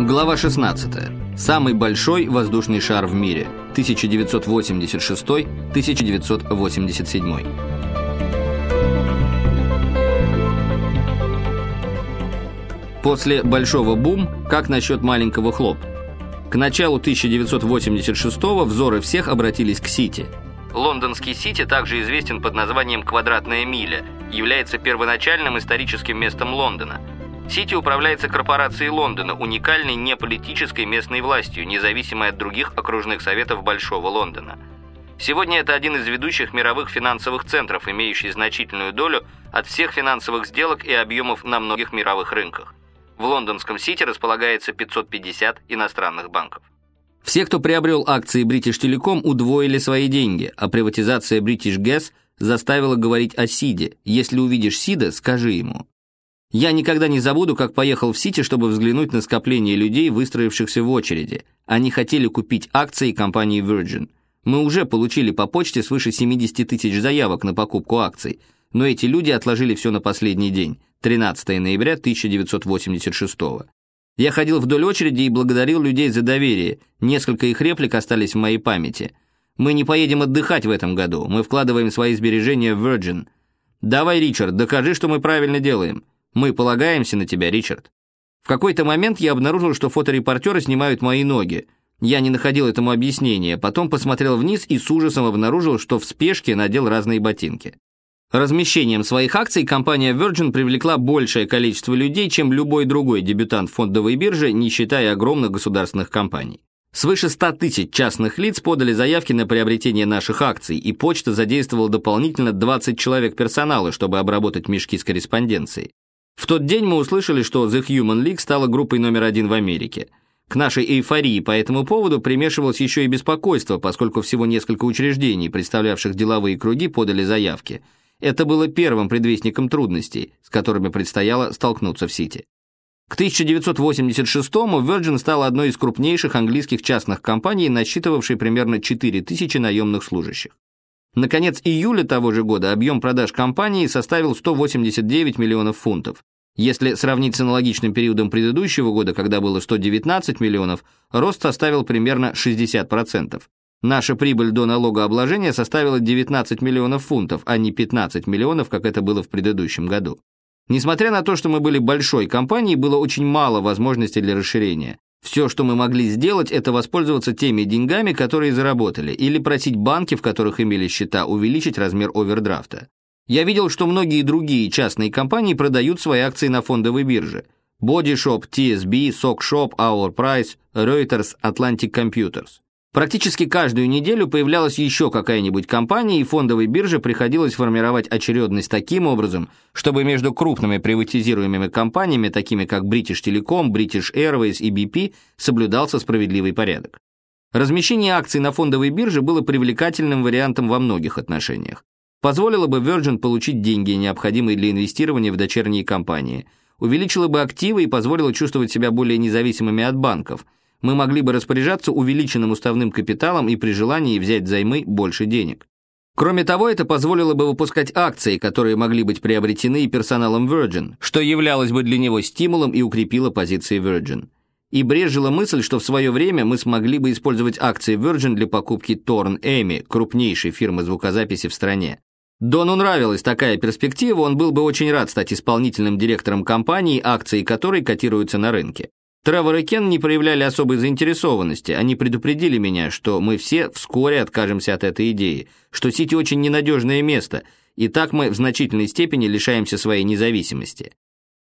Глава 16. Самый большой воздушный шар в мире. 1986-1987. После большого бум, как насчет маленького хлоп? К началу 1986 взоры всех обратились к Сити. Лондонский Сити также известен под названием «Квадратная миля», является первоначальным историческим местом Лондона. Сити управляется корпорацией Лондона, уникальной неполитической местной властью, независимой от других окружных советов Большого Лондона. Сегодня это один из ведущих мировых финансовых центров, имеющий значительную долю от всех финансовых сделок и объемов на многих мировых рынках. В лондонском Сити располагается 550 иностранных банков. Все, кто приобрел акции British Telecom, удвоили свои деньги, а приватизация British Gas заставила говорить о Сиде. Если увидишь Сида, скажи ему. Я никогда не забуду, как поехал в Сити, чтобы взглянуть на скопление людей, выстроившихся в очереди. Они хотели купить акции компании Virgin. Мы уже получили по почте свыше 70 тысяч заявок на покупку акций, но эти люди отложили все на последний день, 13 ноября 1986 Я ходил вдоль очереди и благодарил людей за доверие. Несколько их реплик остались в моей памяти. Мы не поедем отдыхать в этом году. Мы вкладываем свои сбережения в Virgin. Давай, Ричард, докажи, что мы правильно делаем. Мы полагаемся на тебя, Ричард. В какой-то момент я обнаружил, что фоторепортеры снимают мои ноги. Я не находил этому объяснения, потом посмотрел вниз и с ужасом обнаружил, что в спешке надел разные ботинки. Размещением своих акций компания Virgin привлекла большее количество людей, чем любой другой дебютант фондовой биржи, не считая огромных государственных компаний. Свыше 100 тысяч частных лиц подали заявки на приобретение наших акций, и почта задействовала дополнительно 20 человек персонала, чтобы обработать мешки с корреспонденцией. В тот день мы услышали, что The Human League стала группой номер один в Америке. К нашей эйфории по этому поводу примешивалось еще и беспокойство, поскольку всего несколько учреждений, представлявших деловые круги, подали заявки – это было первым предвестником трудностей, с которыми предстояло столкнуться в Сити. К 1986-му Virgin стала одной из крупнейших английских частных компаний, насчитывавшей примерно 4000 наемных служащих. Наконец июля того же года объем продаж компании составил 189 миллионов фунтов. Если сравнить с аналогичным периодом предыдущего года, когда было 119 миллионов, рост составил примерно 60%. Наша прибыль до налогообложения составила 19 миллионов фунтов, а не 15 миллионов, как это было в предыдущем году. Несмотря на то, что мы были большой компанией, было очень мало возможностей для расширения. Все, что мы могли сделать, это воспользоваться теми деньгами, которые заработали, или просить банки, в которых имели счета, увеличить размер овердрафта. Я видел, что многие другие частные компании продают свои акции на фондовой бирже. Body Shop, TSB, Sock Shop, Our Price, Reuters, Atlantic Computers. Практически каждую неделю появлялась еще какая-нибудь компания, и фондовой бирже приходилось формировать очередность таким образом, чтобы между крупными приватизируемыми компаниями, такими как British Telecom, British Airways и BP, соблюдался справедливый порядок. Размещение акций на фондовой бирже было привлекательным вариантом во многих отношениях. Позволило бы Virgin получить деньги, необходимые для инвестирования в дочерние компании, увеличило бы активы и позволило чувствовать себя более независимыми от банков – мы могли бы распоряжаться увеличенным уставным капиталом и при желании взять займы больше денег. Кроме того, это позволило бы выпускать акции, которые могли быть приобретены персоналом Virgin, что являлось бы для него стимулом и укрепило позиции Virgin. И брежила мысль, что в свое время мы смогли бы использовать акции Virgin для покупки Torn Amy, крупнейшей фирмы звукозаписи в стране. Дону нравилась такая перспектива, он был бы очень рад стать исполнительным директором компании, акции которой котируются на рынке. Тревор и Кен не проявляли особой заинтересованности. Они предупредили меня, что мы все вскоре откажемся от этой идеи, что Сити очень ненадежное место, и так мы в значительной степени лишаемся своей независимости.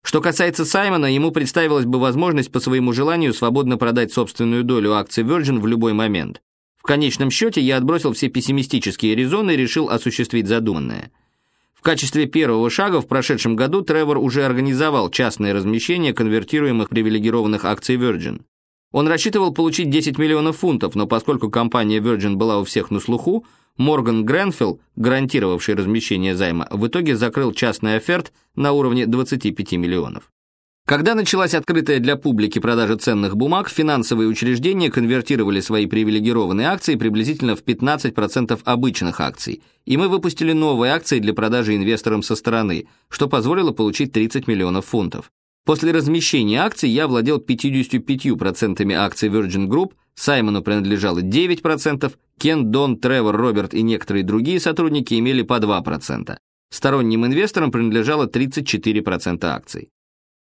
Что касается Саймона, ему представилась бы возможность по своему желанию свободно продать собственную долю акций Virgin в любой момент. В конечном счете я отбросил все пессимистические резоны и решил осуществить задуманное – в качестве первого шага в прошедшем году Тревор уже организовал частное размещение конвертируемых привилегированных акций Virgin. Он рассчитывал получить 10 миллионов фунтов, но поскольку компания Virgin была у всех на слуху, Морган Гренфилл, гарантировавший размещение займа, в итоге закрыл частный оферт на уровне 25 миллионов. Когда началась открытая для публики продажа ценных бумаг, финансовые учреждения конвертировали свои привилегированные акции приблизительно в 15% обычных акций, и мы выпустили новые акции для продажи инвесторам со стороны, что позволило получить 30 миллионов фунтов. После размещения акций я владел 55% акций Virgin Group, Саймону принадлежало 9%, Кен, Дон, Тревор, Роберт и некоторые другие сотрудники имели по 2%. Сторонним инвесторам принадлежало 34% акций.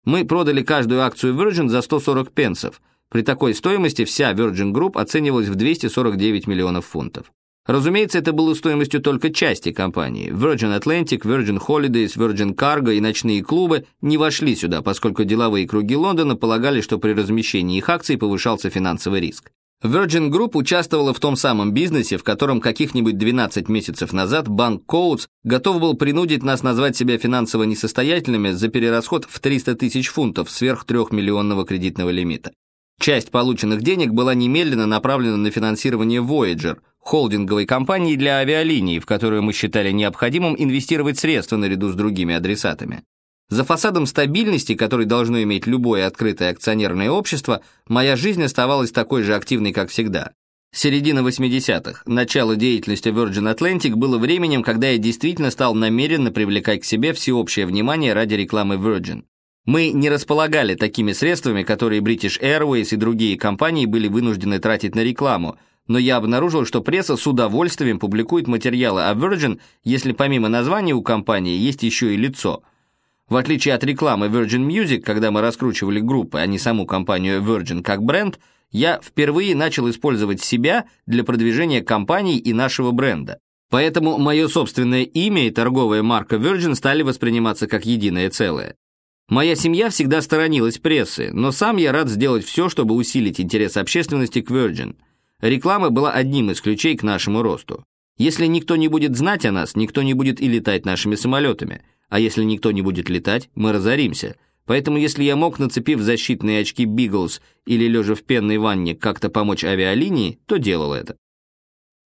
Мы продали каждую акцию Virgin за 140 пенсов. При такой стоимости вся Virgin Group оценивалась в 249 миллионов фунтов. Разумеется, это было стоимостью только части компании. Virgin Atlantic, Virgin Holidays, Virgin Cargo и ночные клубы не вошли сюда, поскольку деловые круги Лондона полагали, что при размещении их акций повышался финансовый риск. Virgin Group участвовала в том самом бизнесе, в котором каких-нибудь 12 месяцев назад банк Коутс готов был принудить нас назвать себя финансово несостоятельными за перерасход в 300 тысяч фунтов сверх 3-миллионного кредитного лимита. Часть полученных денег была немедленно направлена на финансирование Voyager, холдинговой компании для авиалиний, в которую мы считали необходимым инвестировать средства наряду с другими адресатами. За фасадом стабильности, который должно иметь любое открытое акционерное общество, моя жизнь оставалась такой же активной, как всегда. Середина 80-х, начало деятельности Virgin Atlantic было временем, когда я действительно стал намеренно привлекать к себе всеобщее внимание ради рекламы Virgin. Мы не располагали такими средствами, которые British Airways и другие компании были вынуждены тратить на рекламу, но я обнаружил, что пресса с удовольствием публикует материалы о Virgin, если помимо названия у компании есть еще и лицо – в отличие от рекламы Virgin Music, когда мы раскручивали группы, а не саму компанию Virgin как бренд, я впервые начал использовать себя для продвижения компании и нашего бренда. Поэтому мое собственное имя и торговая марка Virgin стали восприниматься как единое целое. Моя семья всегда сторонилась прессы, но сам я рад сделать все, чтобы усилить интерес общественности к Virgin. Реклама была одним из ключей к нашему росту. Если никто не будет знать о нас, никто не будет и летать нашими самолетами – а если никто не будет летать, мы разоримся. Поэтому если я мог, нацепив защитные очки Биглс или лежа в пенной ванне, как-то помочь авиалинии, то делал это.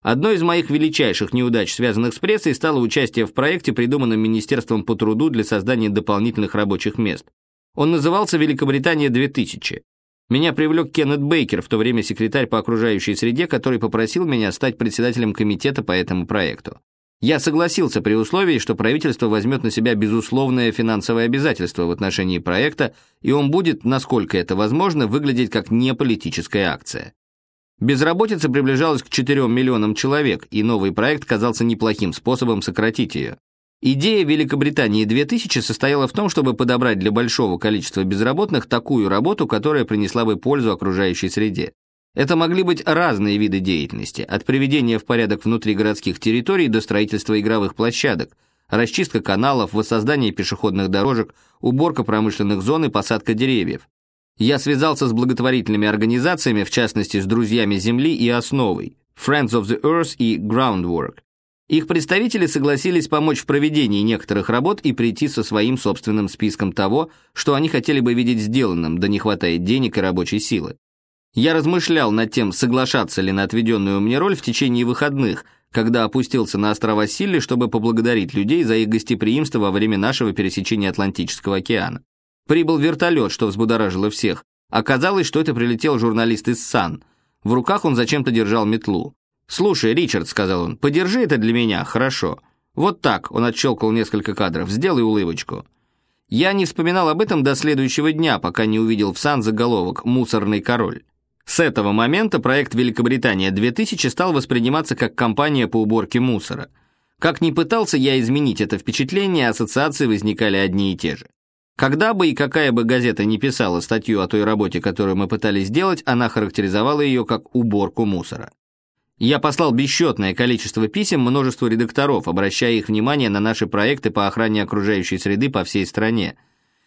Одной из моих величайших неудач, связанных с прессой, стало участие в проекте, придуманном Министерством по труду для создания дополнительных рабочих мест. Он назывался «Великобритания-2000». Меня привлек Кеннет Бейкер, в то время секретарь по окружающей среде, который попросил меня стать председателем комитета по этому проекту. Я согласился при условии, что правительство возьмет на себя безусловное финансовое обязательство в отношении проекта, и он будет, насколько это возможно, выглядеть как неполитическая акция. Безработица приближалась к 4 миллионам человек, и новый проект казался неплохим способом сократить ее. Идея Великобритании 2000 состояла в том, чтобы подобрать для большого количества безработных такую работу, которая принесла бы пользу окружающей среде. Это могли быть разные виды деятельности, от приведения в порядок внутригородских территорий до строительства игровых площадок, расчистка каналов, воссоздание пешеходных дорожек, уборка промышленных зон и посадка деревьев. Я связался с благотворительными организациями, в частности с «Друзьями Земли» и «Основой», Friends of the Earth и Groundwork. Их представители согласились помочь в проведении некоторых работ и прийти со своим собственным списком того, что они хотели бы видеть сделанным, да не хватает денег и рабочей силы. Я размышлял над тем, соглашаться ли на отведенную мне роль в течение выходных, когда опустился на острова Силли, чтобы поблагодарить людей за их гостеприимство во время нашего пересечения Атлантического океана. Прибыл вертолет, что взбудоражило всех. Оказалось, что это прилетел журналист из Сан. В руках он зачем-то держал метлу. «Слушай, Ричард», — сказал он, — «подержи это для меня, хорошо». Вот так, он отщелкал несколько кадров, сделай улыбочку. Я не вспоминал об этом до следующего дня, пока не увидел в Сан заголовок «Мусорный король». С этого момента проект «Великобритания-2000» стал восприниматься как кампания по уборке мусора. Как ни пытался я изменить это впечатление, ассоциации возникали одни и те же. Когда бы и какая бы газета не писала статью о той работе, которую мы пытались сделать, она характеризовала ее как уборку мусора. Я послал бесчетное количество писем множеству редакторов, обращая их внимание на наши проекты по охране окружающей среды по всей стране –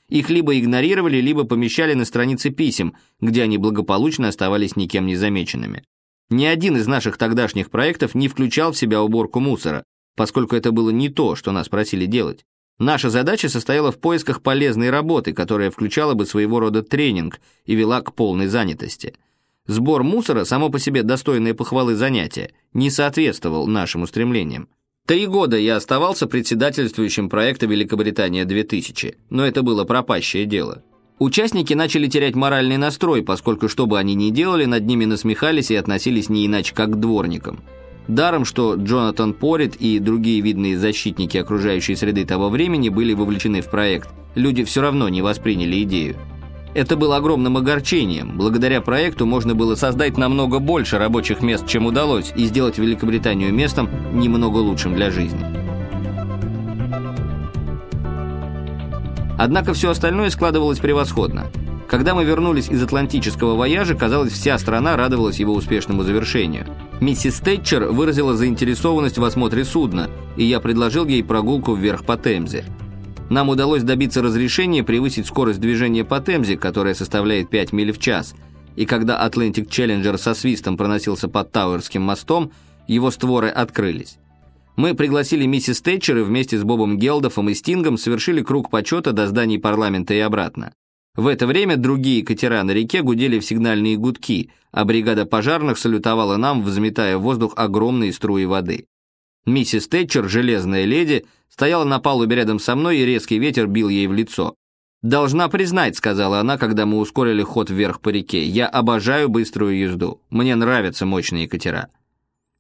их либо игнорировали, либо помещали на страницы писем, где они благополучно оставались никем не замеченными. Ни один из наших тогдашних проектов не включал в себя уборку мусора, поскольку это было не то, что нас просили делать. Наша задача состояла в поисках полезной работы, которая включала бы своего рода тренинг и вела к полной занятости. Сбор мусора, само по себе достойное похвалы занятие, не соответствовал нашим устремлениям. Три года я оставался председательствующим проекта «Великобритания-2000», но это было пропащее дело. Участники начали терять моральный настрой, поскольку что бы они ни делали, над ними насмехались и относились не иначе, как к дворникам. Даром, что Джонатан Порит и другие видные защитники окружающей среды того времени были вовлечены в проект, люди все равно не восприняли идею. Это было огромным огорчением. Благодаря проекту можно было создать намного больше рабочих мест, чем удалось, и сделать Великобританию местом немного лучшим для жизни. Однако все остальное складывалось превосходно. Когда мы вернулись из атлантического вояжа, казалось, вся страна радовалась его успешному завершению. Миссис Тэтчер выразила заинтересованность в осмотре судна, и я предложил ей прогулку вверх по Темзе. Нам удалось добиться разрешения превысить скорость движения по Темзе, которая составляет 5 миль в час, и когда Atlantic Challenger со свистом проносился под Тауэрским мостом, его створы открылись. Мы пригласили миссис Тэтчер и вместе с Бобом Гелдофом и Стингом совершили круг почета до зданий парламента и обратно. В это время другие катера на реке гудели в сигнальные гудки, а бригада пожарных салютовала нам, взметая в воздух огромные струи воды. Миссис Тэтчер, железная леди, стояла на палубе рядом со мной, и резкий ветер бил ей в лицо. «Должна признать», — сказала она, когда мы ускорили ход вверх по реке, «я обожаю быструю езду. Мне нравятся мощные катера».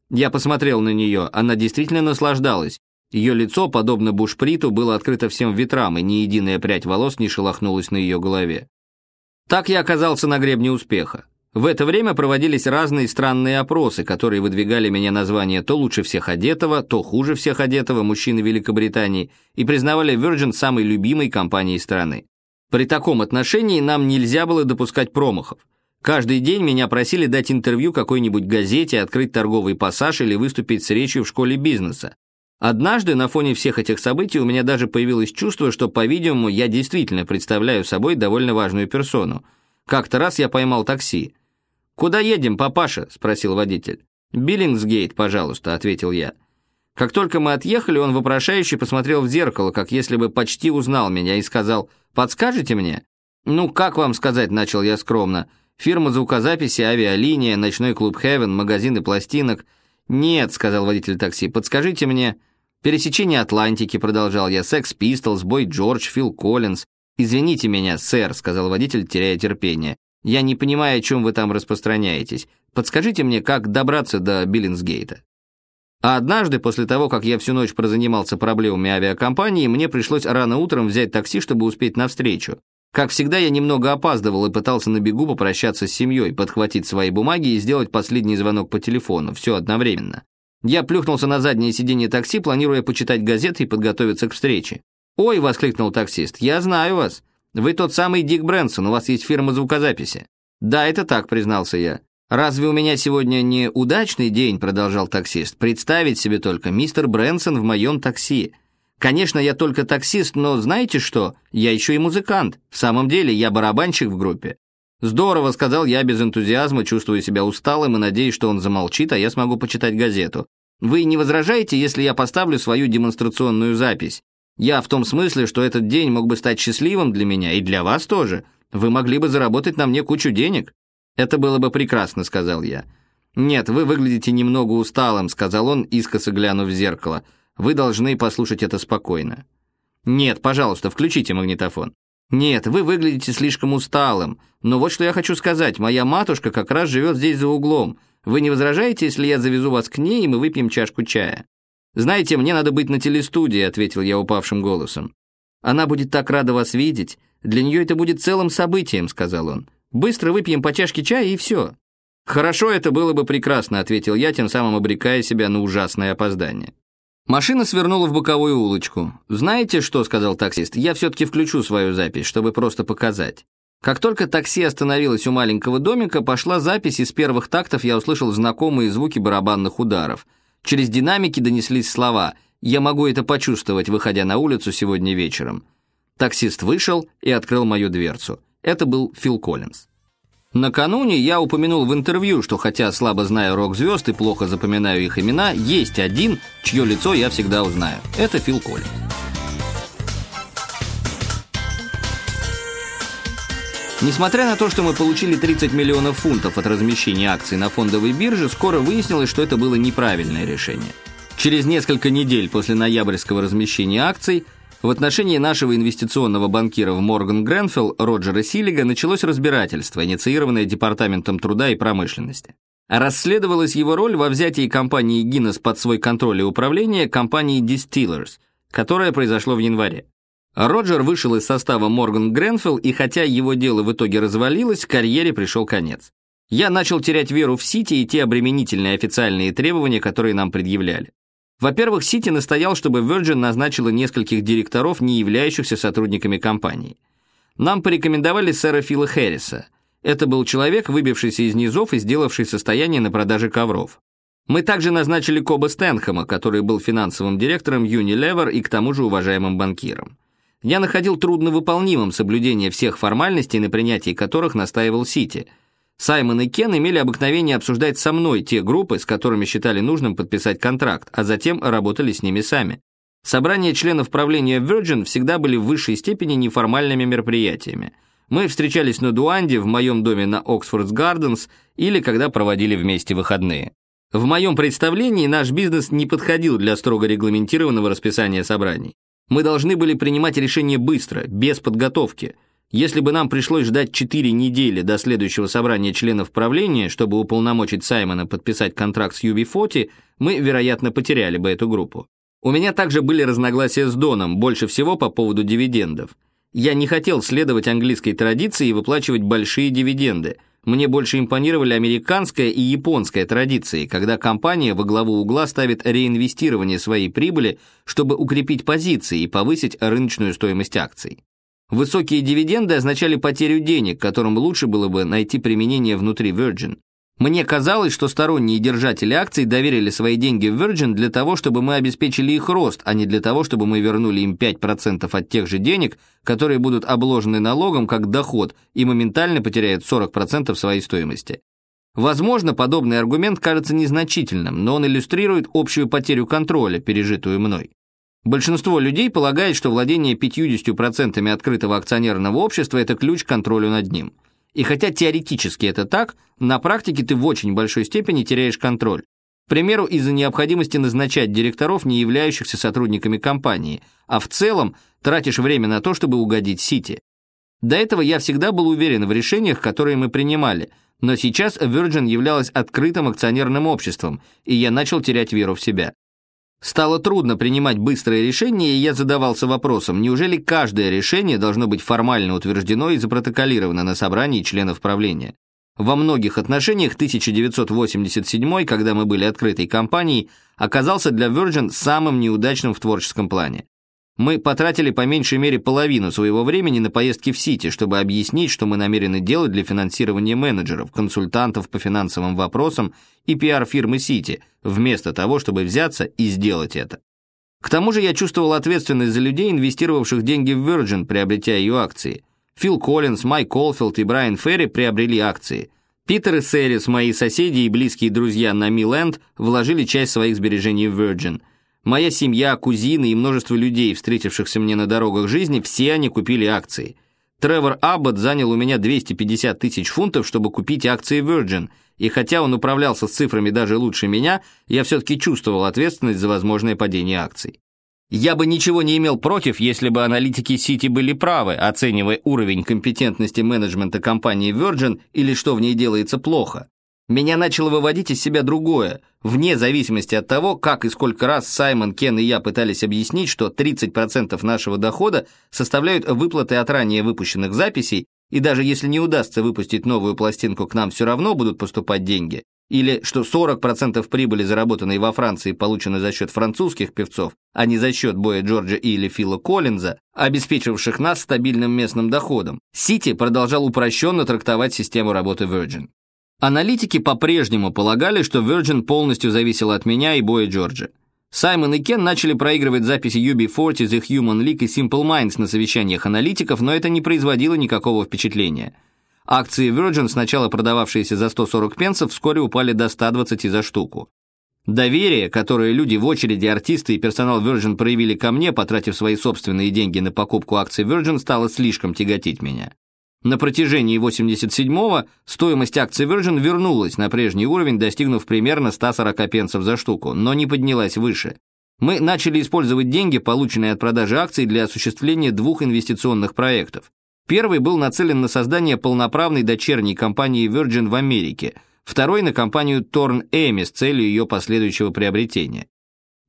Я посмотрел на нее, она действительно наслаждалась. Ее лицо, подобно бушприту, было открыто всем ветрам, и ни единая прядь волос не шелохнулась на ее голове. Так я оказался на гребне успеха. В это время проводились разные странные опросы, которые выдвигали меня название то лучше всех одетого, то хуже всех одетого мужчины Великобритании и признавали Virgin самой любимой компанией страны. При таком отношении нам нельзя было допускать промахов. Каждый день меня просили дать интервью какой-нибудь газете, открыть торговый пассаж или выступить с речью в школе бизнеса. Однажды на фоне всех этих событий у меня даже появилось чувство, что, по-видимому, я действительно представляю собой довольно важную персону. Как-то раз я поймал такси. «Куда едем, папаша?» – спросил водитель. «Биллингсгейт, пожалуйста», – ответил я. Как только мы отъехали, он вопрошающе посмотрел в зеркало, как если бы почти узнал меня, и сказал «Подскажете мне?» «Ну, как вам сказать?» – начал я скромно. «Фирма звукозаписи, авиалиния, ночной клуб Heaven, магазины пластинок». «Нет», – сказал водитель такси, – «подскажите мне...» «Пересечение Атлантики», — продолжал я, «Секс Пистолс, Бой Джордж, Фил Коллинз». «Извините меня, сэр», — сказал водитель, теряя терпение. «Я не понимаю, о чем вы там распространяетесь. Подскажите мне, как добраться до Биллинсгейта». А однажды, после того, как я всю ночь прозанимался проблемами авиакомпании, мне пришлось рано утром взять такси, чтобы успеть навстречу. Как всегда, я немного опаздывал и пытался на бегу попрощаться с семьей, подхватить свои бумаги и сделать последний звонок по телефону, все одновременно. Я плюхнулся на заднее сиденье такси, планируя почитать газеты и подготовиться к встрече. «Ой!» — воскликнул таксист. «Я знаю вас. Вы тот самый Дик Брэнсон, у вас есть фирма звукозаписи». «Да, это так», — признался я. «Разве у меня сегодня не удачный день?» — продолжал таксист. «Представить себе только, мистер Брэнсон в моем такси. Конечно, я только таксист, но знаете что? Я еще и музыкант. В самом деле, я барабанщик в группе». «Здорово», — сказал я без энтузиазма, чувствуя себя усталым и надеясь, что он замолчит, а я смогу почитать газету. «Вы не возражаете, если я поставлю свою демонстрационную запись? Я в том смысле, что этот день мог бы стать счастливым для меня и для вас тоже. Вы могли бы заработать на мне кучу денег». «Это было бы прекрасно», — сказал я. «Нет, вы выглядите немного усталым», — сказал он, искоса глянув в зеркало. «Вы должны послушать это спокойно». «Нет, пожалуйста, включите магнитофон». «Нет, вы выглядите слишком усталым. Но вот что я хочу сказать. Моя матушка как раз живет здесь за углом. Вы не возражаете, если я завезу вас к ней, и мы выпьем чашку чая?» «Знаете, мне надо быть на телестудии», — ответил я упавшим голосом. «Она будет так рада вас видеть. Для нее это будет целым событием», — сказал он. «Быстро выпьем по чашке чая, и все». «Хорошо, это было бы прекрасно», — ответил я, тем самым обрекая себя на ужасное опоздание. Машина свернула в боковую улочку. «Знаете что?» — сказал таксист. «Я все-таки включу свою запись, чтобы просто показать». Как только такси остановилось у маленького домика, пошла запись, и с первых тактов я услышал знакомые звуки барабанных ударов. Через динамики донеслись слова «Я могу это почувствовать, выходя на улицу сегодня вечером». Таксист вышел и открыл мою дверцу. Это был Фил Коллинз. Накануне я упомянул в интервью, что хотя слабо знаю рок-звезд и плохо запоминаю их имена, есть один, чье лицо я всегда узнаю. Это Фил Коллинз. Несмотря на то, что мы получили 30 миллионов фунтов от размещения акций на фондовой бирже, скоро выяснилось, что это было неправильное решение. Через несколько недель после ноябрьского размещения акций – в отношении нашего инвестиционного банкира в Морган Гренфилл Роджера Силига началось разбирательство, инициированное Департаментом труда и промышленности. Расследовалась его роль во взятии компании Guinness под свой контроль и управление компанией Distillers, которое произошло в январе. Роджер вышел из состава Морган Гренфилл, и хотя его дело в итоге развалилось, карьере пришел конец. Я начал терять веру в Сити и те обременительные официальные требования, которые нам предъявляли. Во-первых, Сити настоял, чтобы Virgin назначила нескольких директоров, не являющихся сотрудниками компании. Нам порекомендовали сэра Фила Хэрриса. Это был человек, выбившийся из низов и сделавший состояние на продаже ковров. Мы также назначили Коба Стэнхэма, который был финансовым директором Unilever и к тому же уважаемым банкиром. Я находил трудновыполнимым соблюдение всех формальностей, на принятии которых настаивал Сити. Саймон и Кен имели обыкновение обсуждать со мной те группы, с которыми считали нужным подписать контракт, а затем работали с ними сами. Собрания членов правления Virgin всегда были в высшей степени неформальными мероприятиями. Мы встречались на Дуанде, в моем доме на Оксфордс Гарденс или когда проводили вместе выходные. В моем представлении наш бизнес не подходил для строго регламентированного расписания собраний. Мы должны были принимать решения быстро, без подготовки. Если бы нам пришлось ждать 4 недели до следующего собрания членов правления, чтобы уполномочить Саймона подписать контракт с UB40, мы, вероятно, потеряли бы эту группу. У меня также были разногласия с Доном, больше всего по поводу дивидендов. Я не хотел следовать английской традиции и выплачивать большие дивиденды – мне больше импонировали американская и японская традиции, когда компания во главу угла ставит реинвестирование своей прибыли, чтобы укрепить позиции и повысить рыночную стоимость акций. Высокие дивиденды означали потерю денег, которым лучше было бы найти применение внутри Virgin. Мне казалось, что сторонние держатели акций доверили свои деньги в Virgin для того, чтобы мы обеспечили их рост, а не для того, чтобы мы вернули им 5% от тех же денег, которые будут обложены налогом как доход и моментально потеряют 40% своей стоимости. Возможно, подобный аргумент кажется незначительным, но он иллюстрирует общую потерю контроля, пережитую мной. Большинство людей полагает, что владение 50% открытого акционерного общества – это ключ к контролю над ним – и хотя теоретически это так, на практике ты в очень большой степени теряешь контроль. К примеру, из-за необходимости назначать директоров, не являющихся сотрудниками компании, а в целом тратишь время на то, чтобы угодить Сити. До этого я всегда был уверен в решениях, которые мы принимали, но сейчас Virgin являлась открытым акционерным обществом, и я начал терять веру в себя. Стало трудно принимать быстрые решения, и я задавался вопросом, неужели каждое решение должно быть формально утверждено и запротоколировано на собрании членов правления? Во многих отношениях 1987, когда мы были открытой компанией, оказался для Virgin самым неудачным в творческом плане. Мы потратили по меньшей мере половину своего времени на поездки в Сити, чтобы объяснить, что мы намерены делать для финансирования менеджеров, консультантов по финансовым вопросам и пиар-фирмы Сити, вместо того, чтобы взяться и сделать это. К тому же я чувствовал ответственность за людей, инвестировавших деньги в Virgin, приобретя ее акции. Фил Коллинз, Майк Колфилд и Брайан Ферри приобрели акции. Питер и Сэрис, мои соседи и близкие друзья на Милленд, вложили часть своих сбережений в Virgin – Моя семья, кузины и множество людей, встретившихся мне на дорогах жизни, все они купили акции. Тревор Аббот занял у меня 250 тысяч фунтов, чтобы купить акции Virgin, и хотя он управлялся с цифрами даже лучше меня, я все-таки чувствовал ответственность за возможное падение акций. Я бы ничего не имел против, если бы аналитики Сити были правы, оценивая уровень компетентности менеджмента компании Virgin или что в ней делается плохо. Меня начало выводить из себя другое, вне зависимости от того, как и сколько раз Саймон, Кен и я пытались объяснить, что 30% нашего дохода составляют выплаты от ранее выпущенных записей, и даже если не удастся выпустить новую пластинку, к нам все равно будут поступать деньги, или что 40% прибыли, заработанной во Франции, получены за счет французских певцов, а не за счет Боя Джорджа или Фила Коллинза, обеспечивших нас стабильным местным доходом, Сити продолжал упрощенно трактовать систему работы Virgin. Аналитики по-прежнему полагали, что Virgin полностью зависела от меня и Боя Джорджа. Саймон и Кен начали проигрывать записи UB40, The Human League и Simple Minds на совещаниях аналитиков, но это не производило никакого впечатления. Акции Virgin, сначала продававшиеся за 140 пенсов, вскоре упали до 120 за штуку. Доверие, которое люди в очереди, артисты и персонал Virgin проявили ко мне, потратив свои собственные деньги на покупку акций Virgin, стало слишком тяготить меня. На протяжении 87-го стоимость акций Virgin вернулась на прежний уровень, достигнув примерно 140 пенсов за штуку, но не поднялась выше. Мы начали использовать деньги, полученные от продажи акций, для осуществления двух инвестиционных проектов. Первый был нацелен на создание полноправной дочерней компании Virgin в Америке, второй на компанию Torn Amy с целью ее последующего приобретения.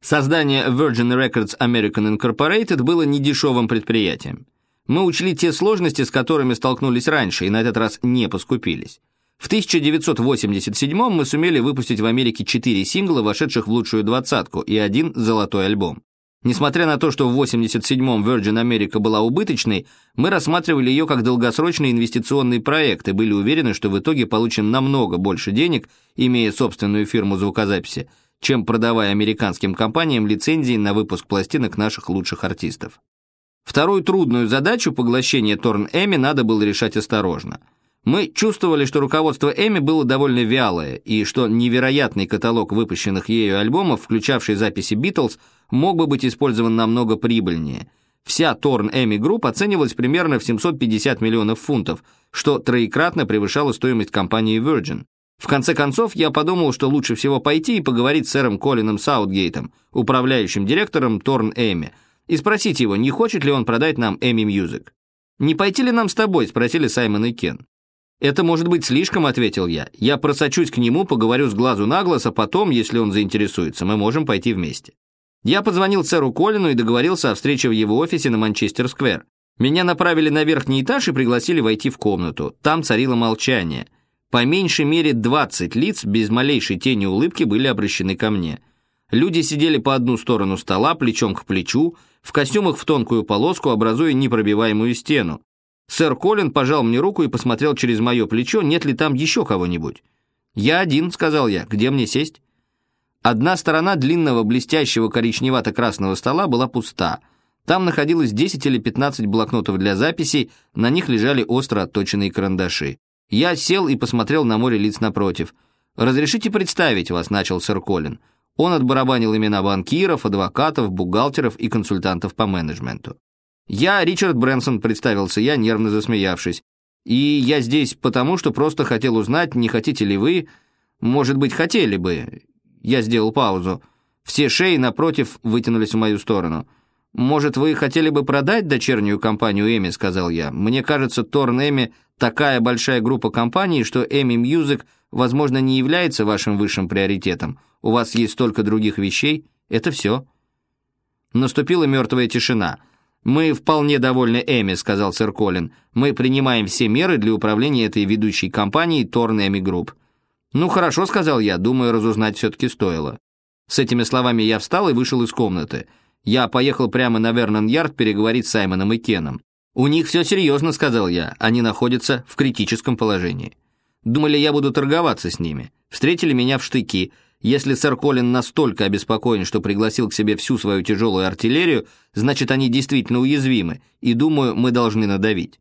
Создание Virgin Records American Incorporated было недешевым предприятием. Мы учли те сложности, с которыми столкнулись раньше, и на этот раз не поскупились. В 1987 мы сумели выпустить в Америке четыре сингла, вошедших в лучшую двадцатку, и один золотой альбом. Несмотря на то, что в 87-м Virgin America была убыточной, мы рассматривали ее как долгосрочный инвестиционный проект и были уверены, что в итоге получим намного больше денег, имея собственную фирму звукозаписи, чем продавая американским компаниям лицензии на выпуск пластинок наших лучших артистов. Вторую трудную задачу поглощения Торн Эми надо было решать осторожно – мы чувствовали, что руководство Эми было довольно вялое, и что невероятный каталог выпущенных ею альбомов, включавший записи Битлз, мог бы быть использован намного прибыльнее. Вся Thorn EMI Group оценивалась примерно в 750 миллионов фунтов, что троекратно превышало стоимость компании Virgin. В конце концов, я подумал, что лучше всего пойти и поговорить с сэром Колином Саутгейтом, управляющим директором Thorn EMI, и спросить его, не хочет ли он продать нам EMI Music. «Не пойти ли нам с тобой?» – спросили Саймон и Кен. «Это может быть слишком», — ответил я. «Я просочусь к нему, поговорю с глазу на глаз, а потом, если он заинтересуется, мы можем пойти вместе». Я позвонил сэру Колину и договорился о встрече в его офисе на Манчестер-сквер. Меня направили на верхний этаж и пригласили войти в комнату. Там царило молчание. По меньшей мере 20 лиц без малейшей тени улыбки были обращены ко мне. Люди сидели по одну сторону стола, плечом к плечу, в костюмах в тонкую полоску, образуя непробиваемую стену. Сэр Колин пожал мне руку и посмотрел через мое плечо, нет ли там еще кого-нибудь. «Я один», — сказал я, — «где мне сесть?» Одна сторона длинного блестящего коричневато-красного стола была пуста. Там находилось 10 или 15 блокнотов для записей, на них лежали остро отточенные карандаши. Я сел и посмотрел на море лиц напротив. «Разрешите представить вас», — начал сэр Колин. Он отбарабанил имена банкиров, адвокатов, бухгалтеров и консультантов по менеджменту. «Я Ричард Брэнсон», — представился я, нервно засмеявшись. «И я здесь потому, что просто хотел узнать, не хотите ли вы... Может быть, хотели бы...» Я сделал паузу. Все шеи, напротив, вытянулись в мою сторону. «Может, вы хотели бы продать дочернюю компанию Эми?» — сказал я. «Мне кажется, Thorn EMI такая большая группа компаний, что EMI Music, возможно, не является вашим высшим приоритетом. У вас есть столько других вещей. Это все». Наступила мертвая тишина. «Мы вполне довольны Эми», — сказал сэр Колин. «Мы принимаем все меры для управления этой ведущей компанией Thorn EMI Group». «Ну хорошо», — сказал я, думаю, разузнать все-таки стоило. С этими словами я встал и вышел из комнаты. Я поехал прямо на Вернон-Ярд переговорить с Саймоном и Кеном. «У них все серьезно», — сказал я, — «они находятся в критическом положении». Думали, я буду торговаться с ними. Встретили меня в штыки — если сэр Колин настолько обеспокоен, что пригласил к себе всю свою тяжелую артиллерию, значит, они действительно уязвимы, и, думаю, мы должны надавить.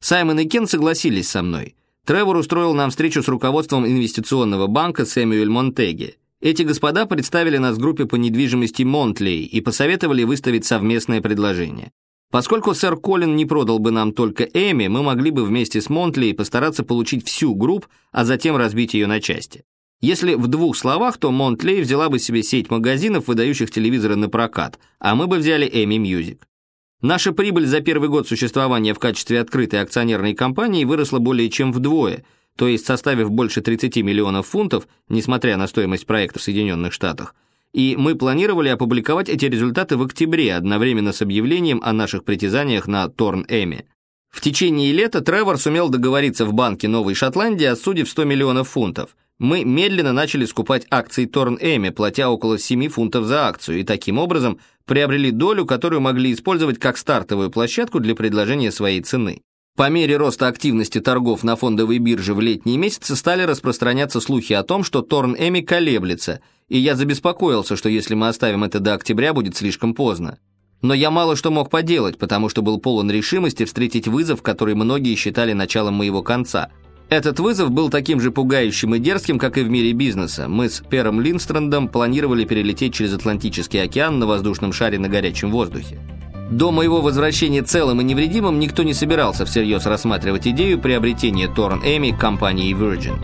Саймон и Кен согласились со мной. Тревор устроил нам встречу с руководством инвестиционного банка Сэмюэль Монтегю. Эти господа представили нас группе по недвижимости Монтлей и посоветовали выставить совместное предложение. Поскольку сэр Колин не продал бы нам только EMI, мы могли бы вместе с Монтли постараться получить всю группу, а затем разбить ее на части. Если в двух словах, то Монтлей взяла бы себе сеть магазинов, выдающих телевизоры на прокат, а мы бы взяли EMI Music. Наша прибыль за первый год существования в качестве открытой акционерной компании выросла более чем вдвое, то есть составив больше 30 миллионов фунтов, несмотря на стоимость проекта в Соединенных Штатах, и мы планировали опубликовать эти результаты в октябре, одновременно с объявлением о наших притязаниях на Торн Эми. В течение лета Тревор сумел договориться в банке Новой Шотландии о суде в 100 миллионов фунтов – мы медленно начали скупать акции Торн Эми, платя около 7 фунтов за акцию, и таким образом приобрели долю, которую могли использовать как стартовую площадку для предложения своей цены. По мере роста активности торгов на фондовой бирже в летние месяцы стали распространяться слухи о том, что Торн Эми колеблется, и я забеспокоился, что если мы оставим это до октября, будет слишком поздно. Но я мало что мог поделать, потому что был полон решимости встретить вызов, который многие считали началом моего конца – этот вызов был таким же пугающим и дерзким, как и в мире бизнеса. Мы с Пером Линстрендом планировали перелететь через Атлантический океан на воздушном шаре на горячем воздухе. До моего возвращения целым и невредимым никто не собирался всерьез рассматривать идею приобретения Торн Эми компанией Virgin.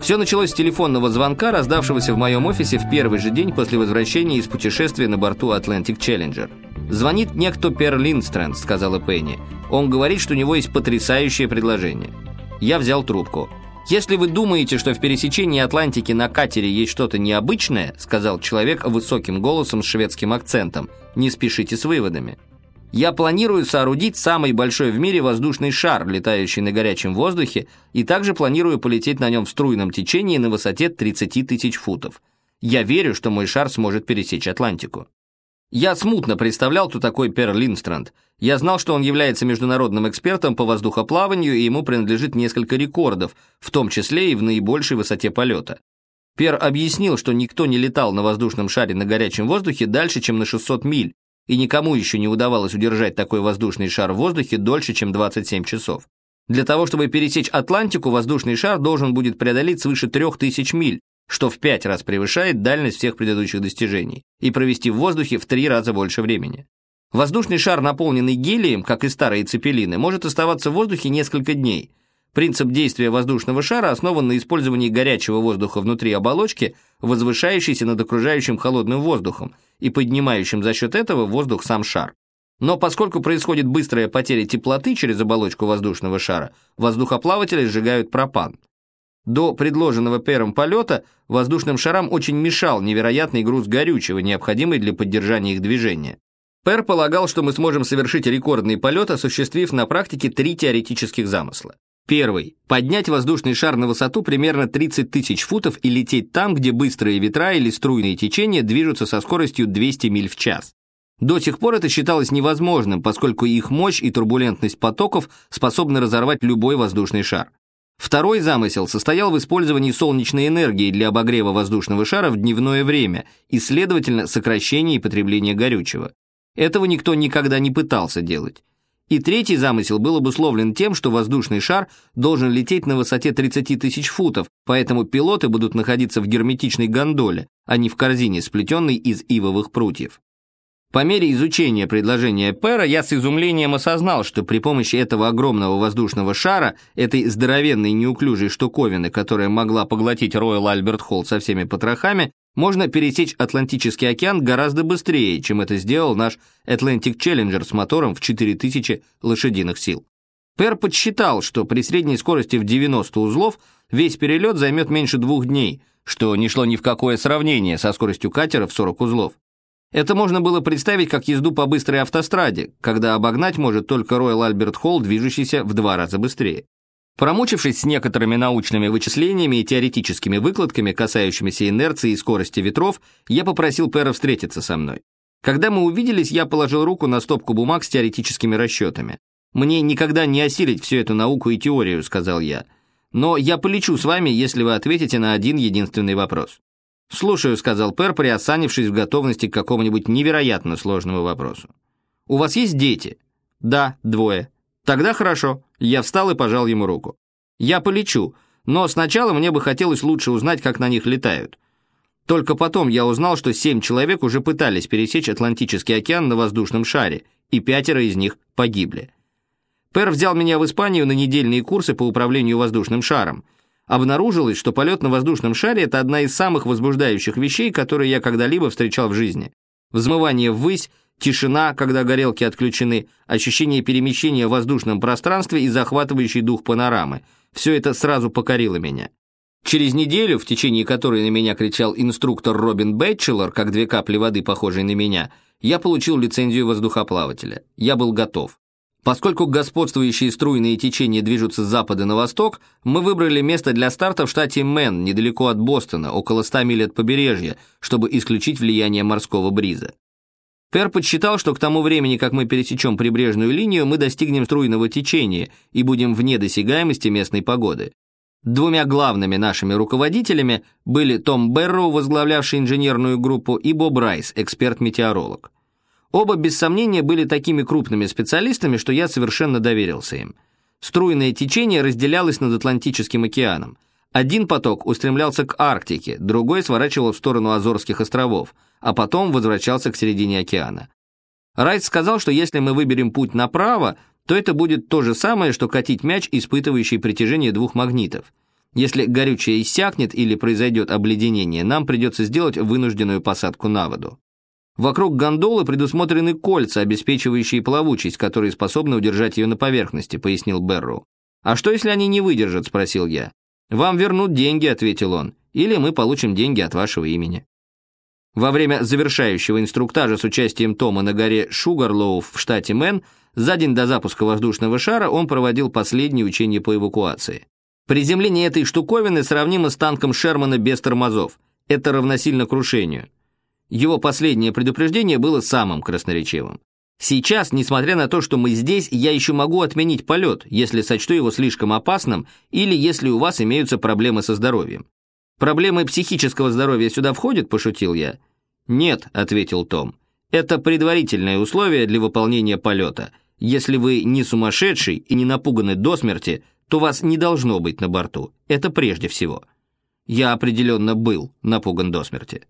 Все началось с телефонного звонка, раздавшегося в моем офисе в первый же день после возвращения из путешествия на борту Atlantic Challenger. «Звонит некто Пер Линдстренд», — сказала Пенни. «Он говорит, что у него есть потрясающее предложение». Я взял трубку. «Если вы думаете, что в пересечении Атлантики на катере есть что-то необычное», сказал человек высоким голосом с шведским акцентом, «не спешите с выводами. Я планирую соорудить самый большой в мире воздушный шар, летающий на горячем воздухе, и также планирую полететь на нем в струйном течении на высоте 30 тысяч футов. Я верю, что мой шар сможет пересечь Атлантику». Я смутно представлял, кто такой Пер Линдстранд. Я знал, что он является международным экспертом по воздухоплаванию, и ему принадлежит несколько рекордов, в том числе и в наибольшей высоте полета. Пер объяснил, что никто не летал на воздушном шаре на горячем воздухе дальше, чем на 600 миль, и никому еще не удавалось удержать такой воздушный шар в воздухе дольше, чем 27 часов. Для того, чтобы пересечь Атлантику, воздушный шар должен будет преодолеть свыше 3000 миль, что в пять раз превышает дальность всех предыдущих достижений, и провести в воздухе в три раза больше времени. Воздушный шар, наполненный гелием, как и старые цепелины, может оставаться в воздухе несколько дней. Принцип действия воздушного шара основан на использовании горячего воздуха внутри оболочки, возвышающейся над окружающим холодным воздухом и поднимающим за счет этого воздух сам шар. Но поскольку происходит быстрая потеря теплоты через оболочку воздушного шара, воздухоплаватели сжигают пропан. До предложенного Пером полета воздушным шарам очень мешал невероятный груз горючего, необходимый для поддержания их движения. Пер полагал, что мы сможем совершить рекордный полет, осуществив на практике три теоретических замысла. Первый. Поднять воздушный шар на высоту примерно 30 тысяч футов и лететь там, где быстрые ветра или струйные течения движутся со скоростью 200 миль в час. До сих пор это считалось невозможным, поскольку их мощь и турбулентность потоков способны разорвать любой воздушный шар. Второй замысел состоял в использовании солнечной энергии для обогрева воздушного шара в дневное время и, следовательно, сокращении потребления горючего. Этого никто никогда не пытался делать. И третий замысел был обусловлен тем, что воздушный шар должен лететь на высоте 30 тысяч футов, поэтому пилоты будут находиться в герметичной гондоле, а не в корзине, сплетенной из ивовых прутьев. По мере изучения предложения Пэра я с изумлением осознал, что при помощи этого огромного воздушного шара, этой здоровенной неуклюжей штуковины, которая могла поглотить Роyal Альберт Холл со всеми потрохами, можно пересечь Атлантический океан гораздо быстрее, чем это сделал наш Atlantic Challenger с мотором в 4000 лошадиных сил. Пэр подсчитал, что при средней скорости в 90 узлов весь перелет займет меньше двух дней, что не шло ни в какое сравнение со скоростью катера в 40 узлов. Это можно было представить как езду по быстрой автостраде, когда обогнать может только Royal Albert Hall, движущийся в два раза быстрее. Промучившись с некоторыми научными вычислениями и теоретическими выкладками, касающимися инерции и скорости ветров, я попросил Пэра встретиться со мной. Когда мы увиделись, я положил руку на стопку бумаг с теоретическими расчетами. «Мне никогда не осилить всю эту науку и теорию», — сказал я. «Но я полечу с вами, если вы ответите на один единственный вопрос». «Слушаю», — сказал Пэр, приосанившись в готовности к какому-нибудь невероятно сложному вопросу. «У вас есть дети?» «Да, двое». «Тогда хорошо». Я встал и пожал ему руку. «Я полечу, но сначала мне бы хотелось лучше узнать, как на них летают». Только потом я узнал, что семь человек уже пытались пересечь Атлантический океан на воздушном шаре, и пятеро из них погибли. Пэр взял меня в Испанию на недельные курсы по управлению воздушным шаром — Обнаружилось, что полет на воздушном шаре – это одна из самых возбуждающих вещей, которые я когда-либо встречал в жизни. Взмывание ввысь, тишина, когда горелки отключены, ощущение перемещения в воздушном пространстве и захватывающий дух панорамы – все это сразу покорило меня. Через неделю, в течение которой на меня кричал инструктор Робин Бэтчелор, как две капли воды, похожие на меня, я получил лицензию воздухоплавателя. Я был готов. Поскольку господствующие струйные течения движутся с запада на восток, мы выбрали место для старта в штате Мэн, недалеко от Бостона, около 100 миль от побережья, чтобы исключить влияние морского бриза. Пер подсчитал, что к тому времени, как мы пересечем прибрежную линию, мы достигнем струйного течения и будем вне досягаемости местной погоды. Двумя главными нашими руководителями были Том Берроу, возглавлявший инженерную группу, и Боб Райс, эксперт-метеоролог. Оба, без сомнения, были такими крупными специалистами, что я совершенно доверился им. Струйное течение разделялось над Атлантическим океаном. Один поток устремлялся к Арктике, другой сворачивал в сторону Азорских островов, а потом возвращался к середине океана. Райт сказал, что если мы выберем путь направо, то это будет то же самое, что катить мяч, испытывающий притяжение двух магнитов. Если горючее иссякнет или произойдет обледенение, нам придется сделать вынужденную посадку на воду. Вокруг гондолы предусмотрены кольца, обеспечивающие плавучесть, которые способны удержать ее на поверхности, пояснил Берроу. «А что, если они не выдержат?» – спросил я. «Вам вернут деньги», — ответил он, «или мы получим деньги от вашего имени». Во время завершающего инструктажа с участием Тома на горе Шугарлоув в штате Мэн за день до запуска воздушного шара он проводил последние учения по эвакуации. Приземление этой штуковины сравнимо с танком Шермана без тормозов. Это равносильно крушению. Его последнее предупреждение было самым красноречивым. Сейчас, несмотря на то, что мы здесь, я еще могу отменить полет, если сочту его слишком опасным или если у вас имеются проблемы со здоровьем. Проблемы психического здоровья сюда входят, пошутил я. Нет, ответил Том. Это предварительное условие для выполнения полета. Если вы не сумасшедший и не напуганы до смерти, то вас не должно быть на борту. Это прежде всего. Я определенно был напуган до смерти.